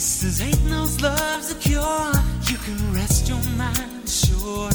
Sisters, ain't no loves a cure? You can rest your mind assured.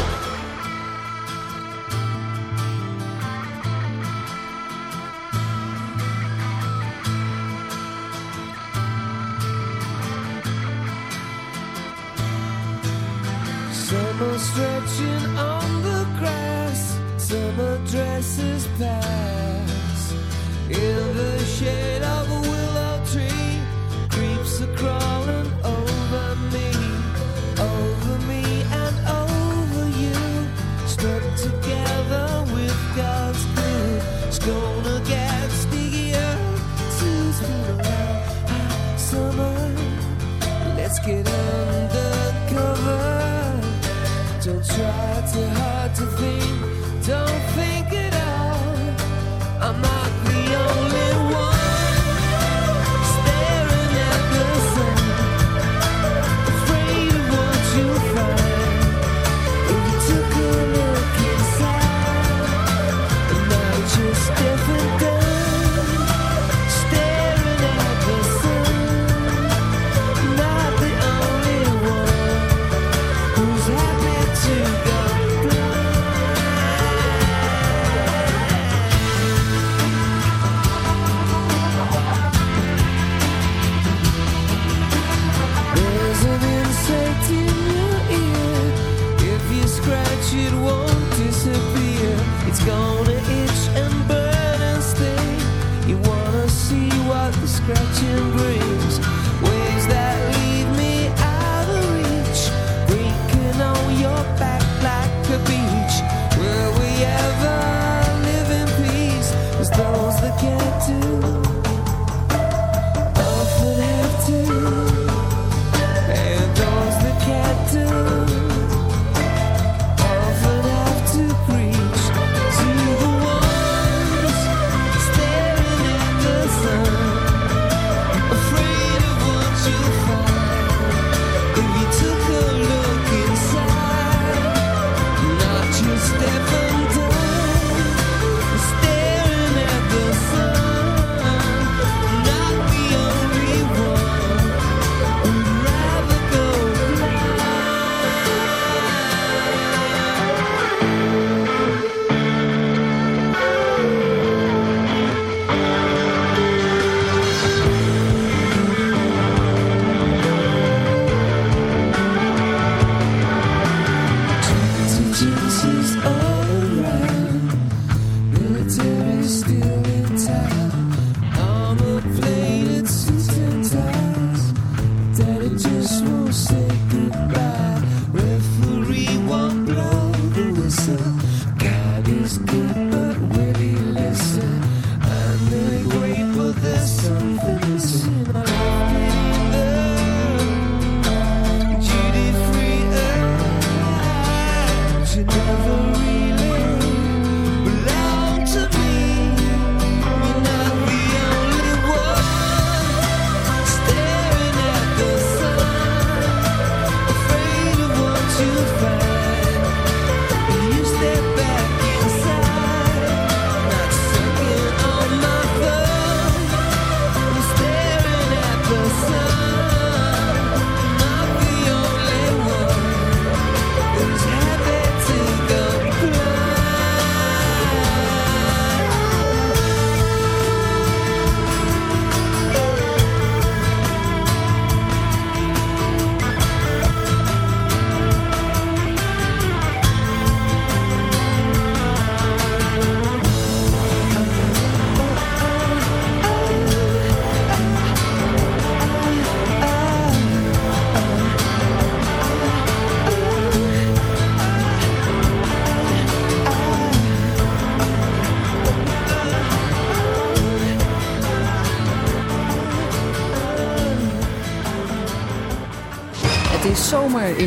stretching on. too hard to think. Don't think it out. I'm not the only. gonna itch and burn and sting. You wanna see what the scratching brings.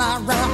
I ride.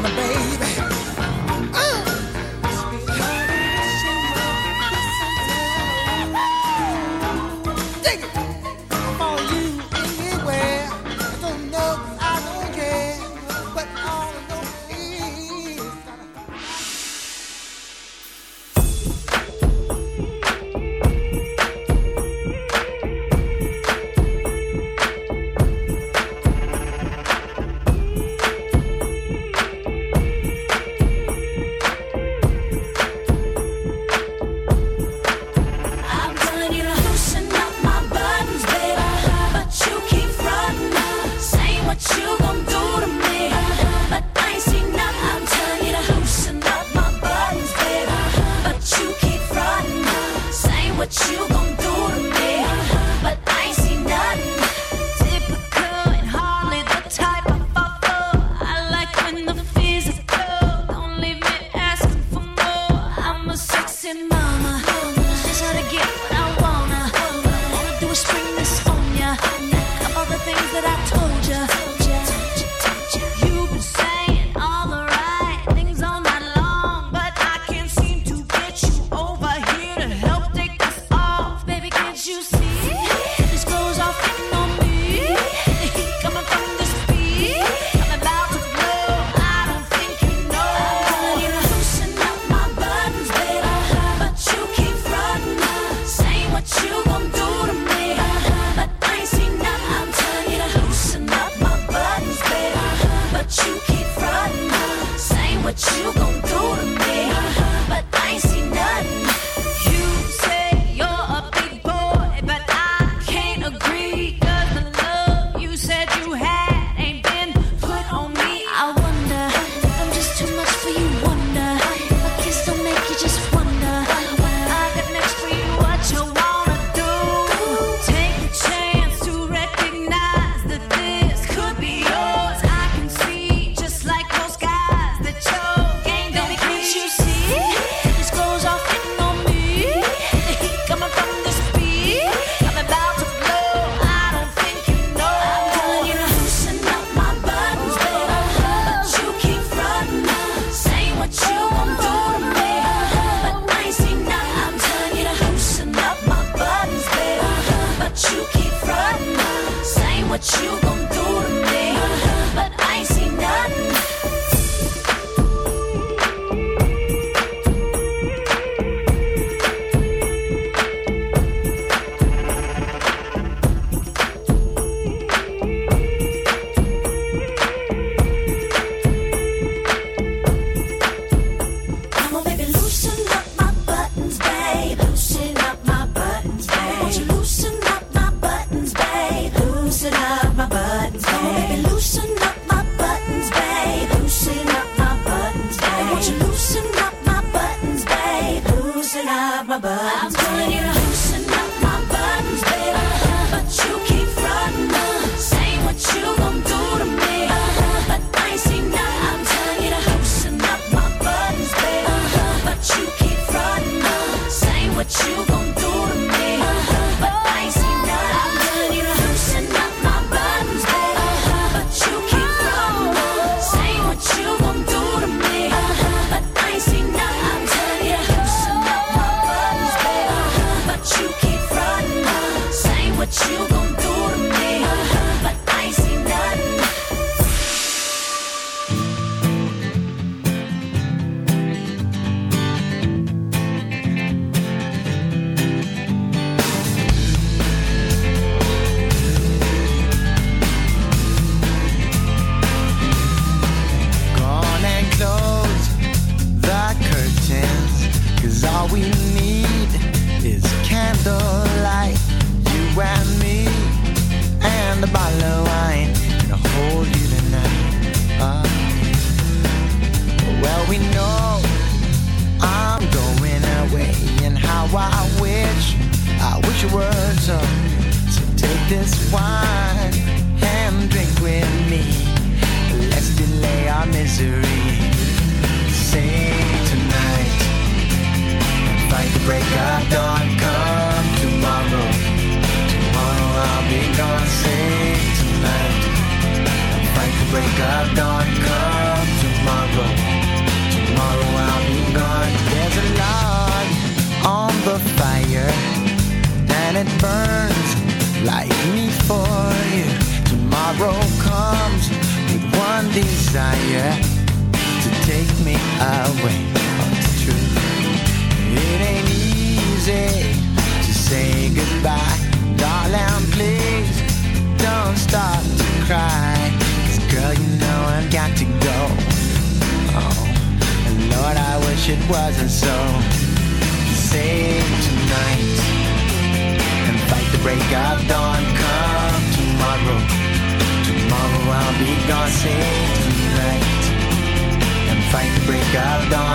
I've done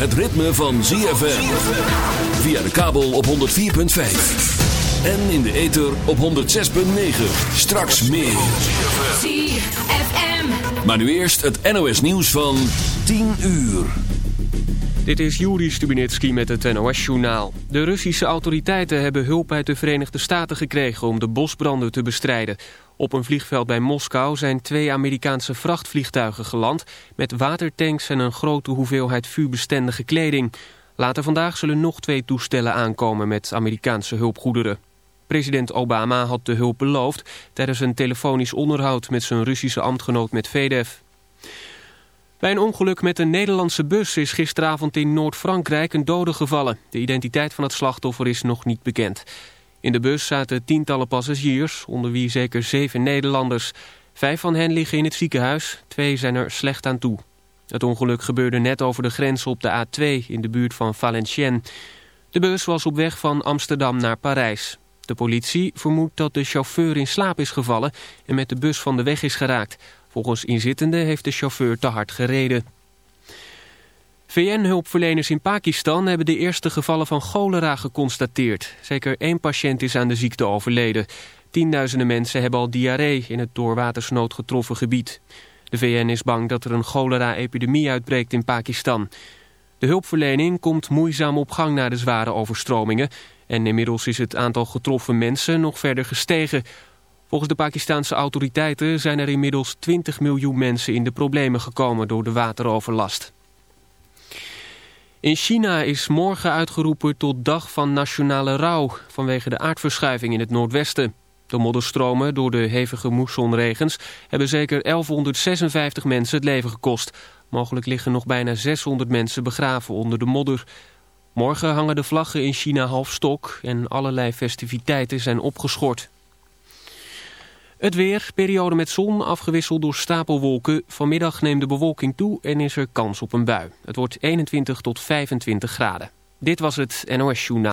het ritme van ZFM. Via de kabel op 104.5. En in de ether op 106.9. Straks meer. ZFM. Maar nu eerst het NOS nieuws van 10 uur. Dit is Juri Stubinitski met het NOS-journaal. De Russische autoriteiten hebben hulp uit de Verenigde Staten gekregen om de bosbranden te bestrijden. Op een vliegveld bij Moskou zijn twee Amerikaanse vrachtvliegtuigen geland... met watertanks en een grote hoeveelheid vuurbestendige kleding. Later vandaag zullen nog twee toestellen aankomen met Amerikaanse hulpgoederen. President Obama had de hulp beloofd tijdens een telefonisch onderhoud met zijn Russische ambtgenoot Medvedev. Bij een ongeluk met een Nederlandse bus is gisteravond in Noord-Frankrijk een dode gevallen. De identiteit van het slachtoffer is nog niet bekend. In de bus zaten tientallen passagiers, onder wie zeker zeven Nederlanders. Vijf van hen liggen in het ziekenhuis, twee zijn er slecht aan toe. Het ongeluk gebeurde net over de grens op de A2 in de buurt van Valenciennes. De bus was op weg van Amsterdam naar Parijs. De politie vermoedt dat de chauffeur in slaap is gevallen en met de bus van de weg is geraakt. Volgens inzittenden heeft de chauffeur te hard gereden. VN-hulpverleners in Pakistan hebben de eerste gevallen van cholera geconstateerd. Zeker één patiënt is aan de ziekte overleden. Tienduizenden mensen hebben al diarree in het door watersnood getroffen gebied. De VN is bang dat er een cholera-epidemie uitbreekt in Pakistan. De hulpverlening komt moeizaam op gang na de zware overstromingen. En inmiddels is het aantal getroffen mensen nog verder gestegen. Volgens de Pakistanse autoriteiten zijn er inmiddels 20 miljoen mensen in de problemen gekomen door de wateroverlast. In China is morgen uitgeroepen tot dag van nationale rouw vanwege de aardverschuiving in het noordwesten. De modderstromen door de hevige moessonregens hebben zeker 1156 mensen het leven gekost. Mogelijk liggen nog bijna 600 mensen begraven onder de modder. Morgen hangen de vlaggen in China half stok en allerlei festiviteiten zijn opgeschort. Het weer, periode met zon, afgewisseld door stapelwolken. Vanmiddag neemt de bewolking toe en is er kans op een bui. Het wordt 21 tot 25 graden. Dit was het NOS Journaal.